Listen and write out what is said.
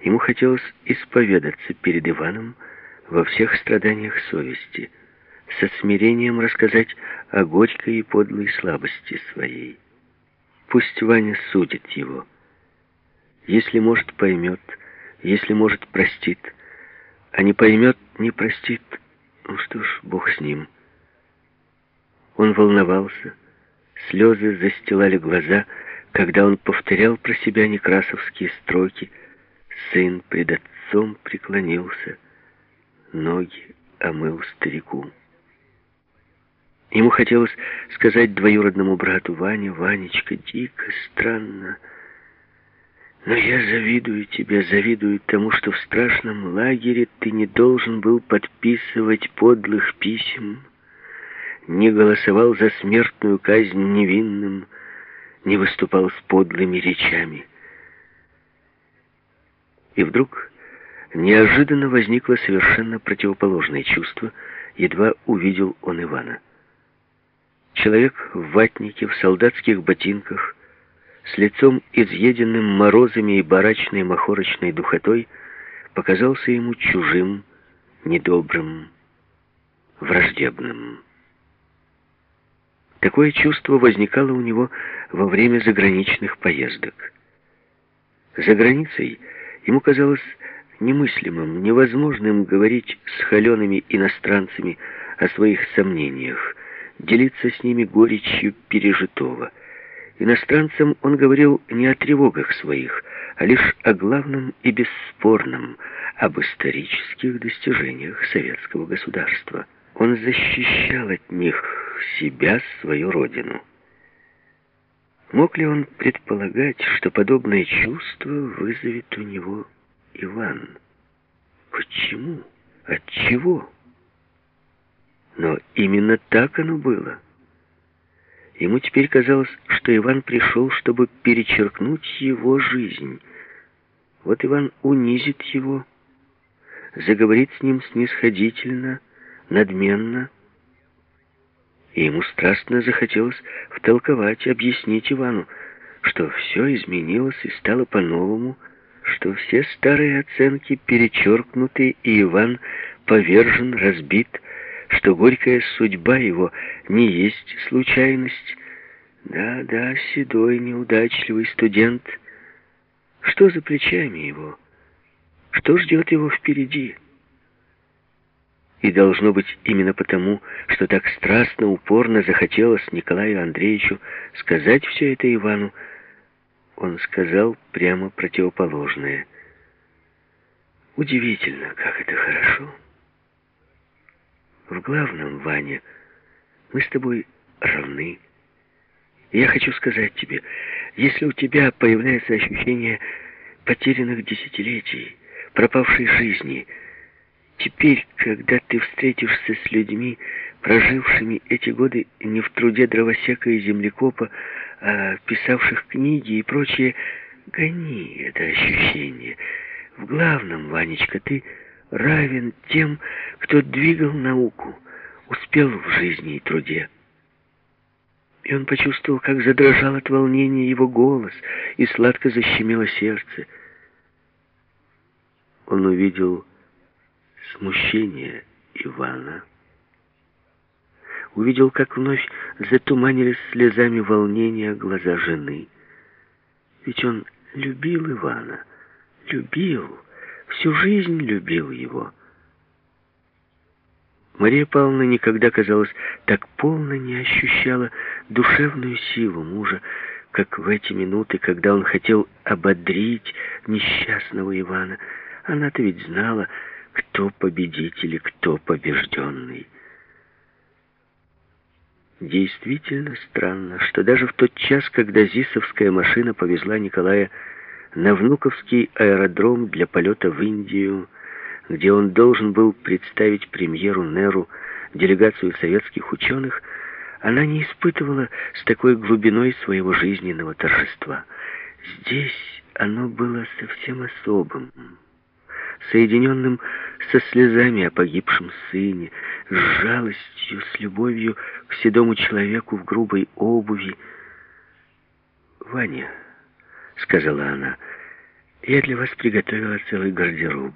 Ему хотелось исповедаться перед Иваном во всех страданиях совести, со смирением рассказать о горькой и подлой слабости своей. Пусть Ваня судит его. Если может, поймет, если может, простит, а не поймет, не простит, ну что ж, Бог с ним. Он волновался, слезы застилали глаза, когда он повторял про себя некрасовские строки «Сын пред отцом преклонился, ноги омыл старику». Ему хотелось сказать двоюродному брату Ване, «Ванечка, дико, странно, но я завидую тебе, завидую тому, что в страшном лагере ты не должен был подписывать подлых писем, не голосовал за смертную казнь невинным, не выступал с подлыми речами». И вдруг неожиданно возникло совершенно противоположное чувство, едва увидел он Ивана. Человек в ватнике, в солдатских ботинках, с лицом изъеденным морозами и барачной махорочной духотой, показался ему чужим, недобрым, враждебным. Такое чувство возникало у него во время заграничных поездок. За границей ему казалось немыслимым, невозможным говорить с холеными иностранцами о своих сомнениях, делиться с ними горечью пережитого. Иностранцам он говорил не о тревогах своих, а лишь о главном и бесспорном, об исторических достижениях советского государства. Он защищал от них себя, свою родину. Мог ли он предполагать, что подобное чувство вызовет у него Иван? Почему? От чего? Но именно так оно было. Ему теперь казалось, что Иван пришел, чтобы перечеркнуть его жизнь. Вот Иван унизит его, заговорит с ним снисходительно, надменно. И ему страстно захотелось втолковать, объяснить Ивану, что все изменилось и стало по-новому, что все старые оценки перечеркнуты, и Иван повержен, разбит, что горькая судьба его не есть случайность. Да-да, седой, неудачливый студент. Что за плечами его? Что ждет его впереди? И должно быть именно потому, что так страстно, упорно захотелось Николаю Андреевичу сказать все это Ивану, он сказал прямо противоположное. Удивительно, как это хорошо. В главном, Ваня, мы с тобой равны. Я хочу сказать тебе, если у тебя появляется ощущение потерянных десятилетий, пропавшей жизни, теперь, когда ты встретишься с людьми, прожившими эти годы не в труде дровосека и землекопа, а писавших книги и прочее, гони это ощущение. В главном, Ванечка, ты равен тем, кто двигал науку, успел в жизни и труде. И он почувствовал, как задрожал от волнения его голос, и сладко защемило сердце. Он увидел смущение Ивана. Увидел, как вновь затуманились слезами волнения глаза жены. Ведь он любил Ивана, любил, всю жизнь любил его. Мария Павловна никогда, казалось, так полно не ощущала душевную силу мужа, как в эти минуты, когда он хотел ободрить несчастного Ивана. Она-то ведь знала, кто победитель и кто побежденный. Действительно странно, что даже в тот час, когда Зисовская машина повезла Николая на Внуковский аэродром для полета в Индию, где он должен был представить премьеру Неру делегацию советских ученых, она не испытывала с такой глубиной своего жизненного торжества. Здесь оно было совсем особым, соединенным со слезами о погибшем сыне, с жалостью, с любовью к седому человеку в грубой обуви. «Ваня», — сказала она, — Я для вас приготовила целый гардероб.